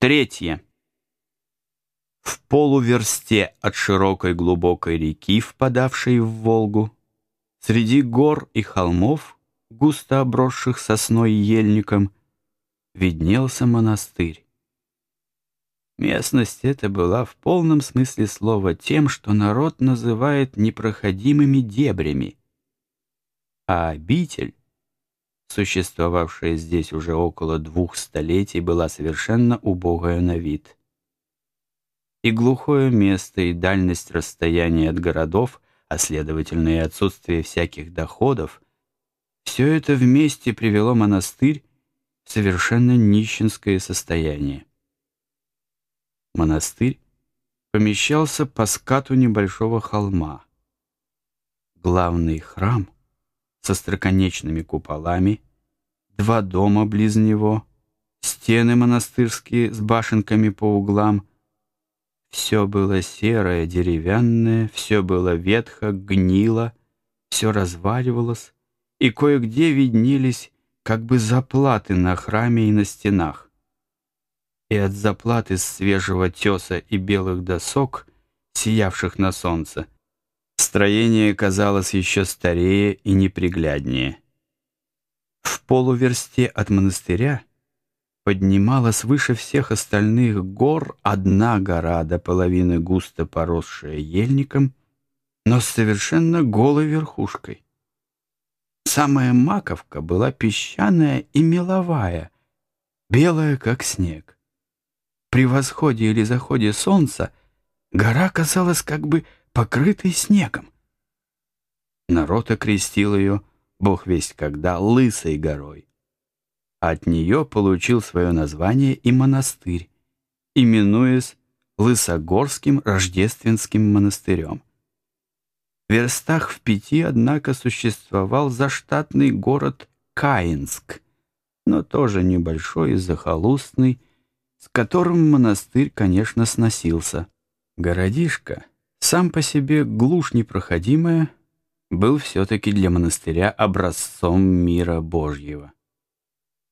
Третье. В полуверсте от широкой глубокой реки, впадавшей в Волгу, среди гор и холмов, густо обросших сосной и ельником, виднелся монастырь. Местность эта была в полном смысле слова тем, что народ называет непроходимыми дебрями, а обитель существовавшая здесь уже около двух столетий, была совершенно убогая на вид. И глухое место, и дальность расстояния от городов, а следовательно и отсутствие всяких доходов, все это вместе привело монастырь в совершенно нищенское состояние. Монастырь помещался по скату небольшого холма. Главный храм — со строконечными куполами, два дома близ него, стены монастырские с башенками по углам. Все было серое, деревянное, все было ветхо, гнило, все разваливалось, и кое-где виднелись как бы заплаты на храме и на стенах. И от заплат из свежего теса и белых досок, сиявших на солнце, Строение казалось еще старее и непригляднее. В полуверсте от монастыря поднималась выше всех остальных гор одна гора до половины густо поросшая ельником, но с совершенно голой верхушкой. Самая маковка была песчаная и меловая, белая, как снег. При восходе или заходе солнца гора казалась как бы покрытой снегом. Народ окрестил ее, бог весть когда, Лысой горой. От нее получил свое название и монастырь, именуясь Лысогорским рождественским монастырем. В верстах в пяти, однако, существовал заштатный город Каинск, но тоже небольшой и захолустный, с которым монастырь, конечно, сносился. Городишко — сам по себе глушь непроходимая, был все-таки для монастыря образцом мира Божьего.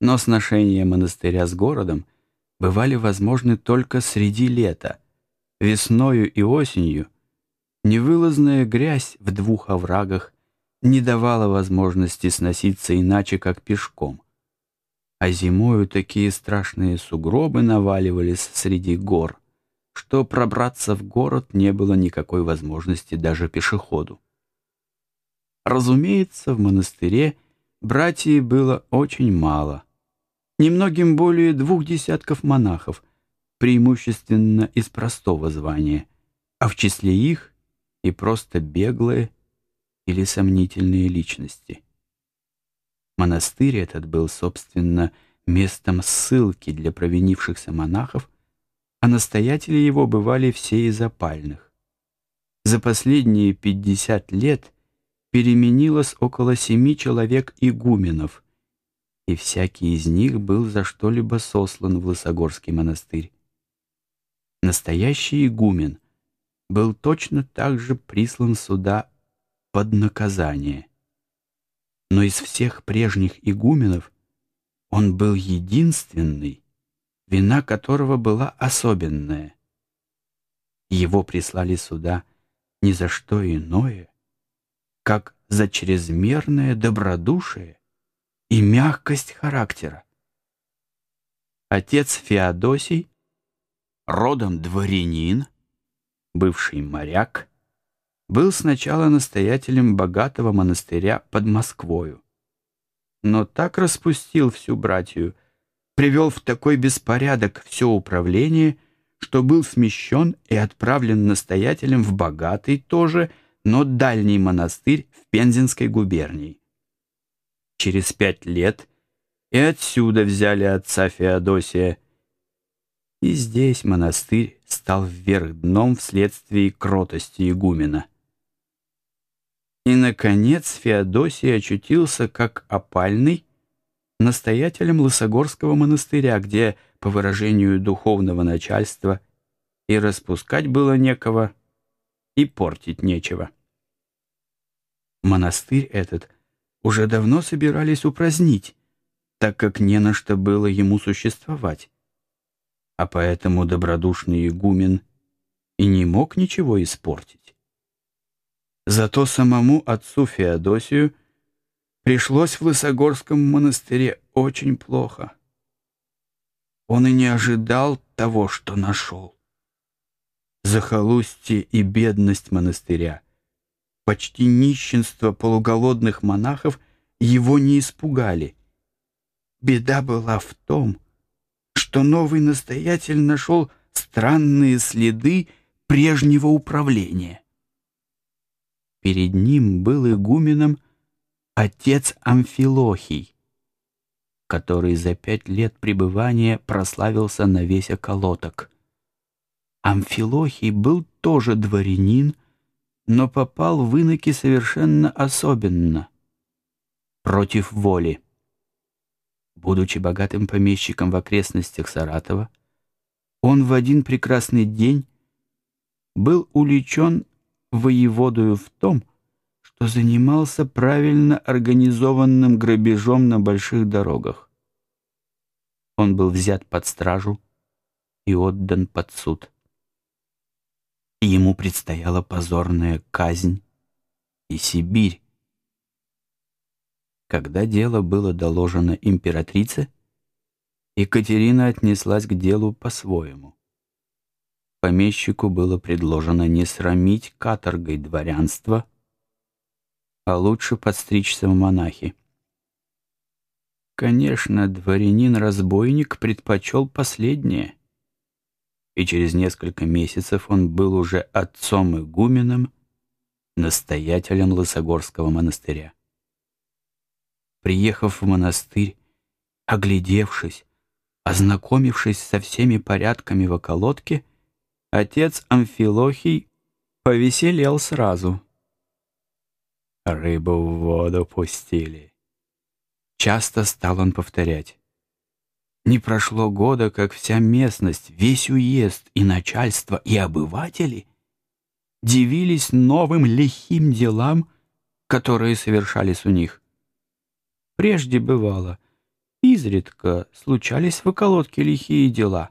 Но сношения монастыря с городом бывали возможны только среди лета, весною и осенью. Невылазная грязь в двух оврагах не давала возможности сноситься иначе, как пешком. А зимою такие страшные сугробы наваливались среди гор — что пробраться в город не было никакой возможности даже пешеходу. Разумеется, в монастыре братьев было очень мало. Немногим более двух десятков монахов, преимущественно из простого звания, а в числе их и просто беглые или сомнительные личности. Монастырь этот был, собственно, местом ссылки для провинившихся монахов, а настоятели его бывали все из опальных. За последние пятьдесят лет переменилось около семи человек игуменов, и всякий из них был за что-либо сослан в Лысогорский монастырь. Настоящий игумен был точно так же прислан сюда под наказание. Но из всех прежних игуменов он был единственный, вина которого была особенная. Его прислали сюда ни за что иное, как за чрезмерное добродушие и мягкость характера. Отец Феодосий, родом дворянин, бывший моряк, был сначала настоятелем богатого монастыря под Москвою, но так распустил всю братью, привел в такой беспорядок все управление, что был смещен и отправлен настоятелем в богатый тоже, но дальний монастырь в Пензенской губернии. Через пять лет и отсюда взяли отца Феодосия. И здесь монастырь стал вверх дном вследствие кротости игумена. И, наконец, Феодосий очутился как опальный настоятелем Лысогорского монастыря, где, по выражению духовного начальства, и распускать было некого, и портить нечего. Монастырь этот уже давно собирались упразднить, так как не на что было ему существовать. а поэтому добродушный игумен и не мог ничего испортить. Зато самому отцу Феодосию пришлось в Лысогорском монастыре очень плохо. Он и не ожидал того, что нашел. Захолустье и бедность монастыря, почти нищенство полуголодных монахов его не испугали. Беда была в том, что новый настоятель нашел странные следы прежнего управления. Перед ним был игуменом отец Амфилохий, который за пять лет пребывания прославился на весь околоток. Амфилохий был тоже дворянин, но попал в иноки совершенно особенно, против воли. Будучи богатым помещиком в окрестностях Саратова, он в один прекрасный день был уличен воеводою в том, что занимался правильно организованным грабежом на больших дорогах. Он был взят под стражу и отдан под суд. Ему предстояла позорная казнь и Сибирь. Когда дело было доложено императрице, Екатерина отнеслась к делу по-своему. Помещику было предложено не срамить каторгой дворянства, а лучше подстричься в монахи. Конечно, дворянин-разбойник предпочел последнее, и через несколько месяцев он был уже отцом-игуменом, настоятелем Лысогорского монастыря. Приехав в монастырь, оглядевшись, Ознакомившись со всеми порядками в околотке, отец Амфилохий повеселел сразу. Рыбу в воду пустили. Часто стал он повторять. Не прошло года, как вся местность, весь уезд и начальство, и обыватели дивились новым лихим делам, которые совершались у них. Прежде бывало — Изредка случались в околотке лихие дела.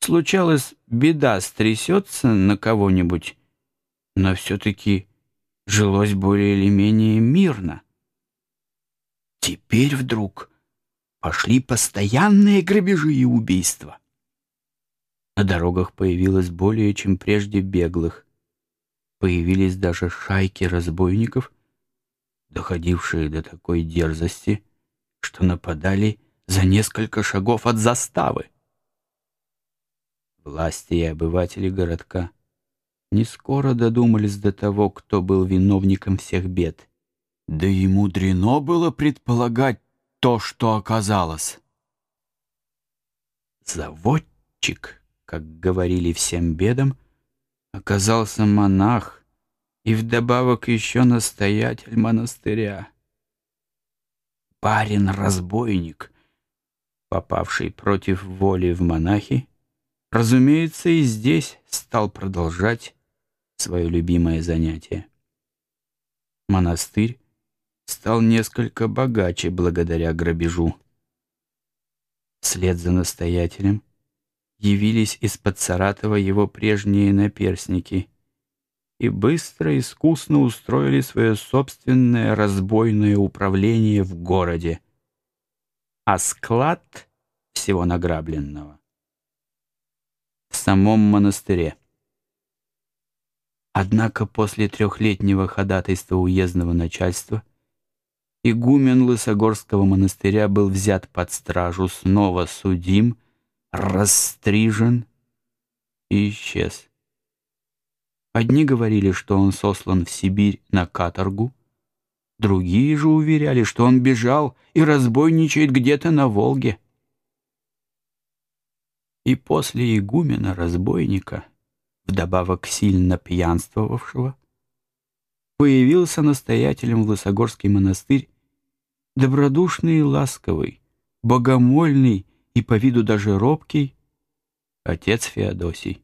Случалось, беда стрясется на кого-нибудь, но все-таки жилось более или менее мирно. Теперь вдруг пошли постоянные грабежи и убийства. На дорогах появилось более чем прежде беглых. Появились даже шайки разбойников, доходившие до такой дерзости, что нападали за несколько шагов от заставы. Власти и обыватели городка не скоро додумались до того, кто был виновником всех бед. Да и мудрено было предполагать то, что оказалось. Заводчик, как говорили всем бедам, оказался монах и вдобавок еще настоятель монастыря барин-разбойник, попавший против воли в монахи, разумеется, и здесь стал продолжать свое любимое занятие. Монастырь стал несколько богаче благодаря грабежу. Вслед за настоятелем явились из-под Саратова его прежние наперсники — и быстро, искусно устроили свое собственное разбойное управление в городе. А склад всего награбленного в самом монастыре. Однако после трехлетнего ходатайства уездного начальства игумен Лысогорского монастыря был взят под стражу, снова судим, расстрижен и исчез. Одни говорили, что он сослан в Сибирь на каторгу, другие же уверяли, что он бежал и разбойничает где-то на Волге. И после игумена-разбойника, вдобавок сильно пьянствовавшего, появился настоятелем в Лысогорский монастырь добродушный и ласковый, богомольный и по виду даже робкий отец Феодосий.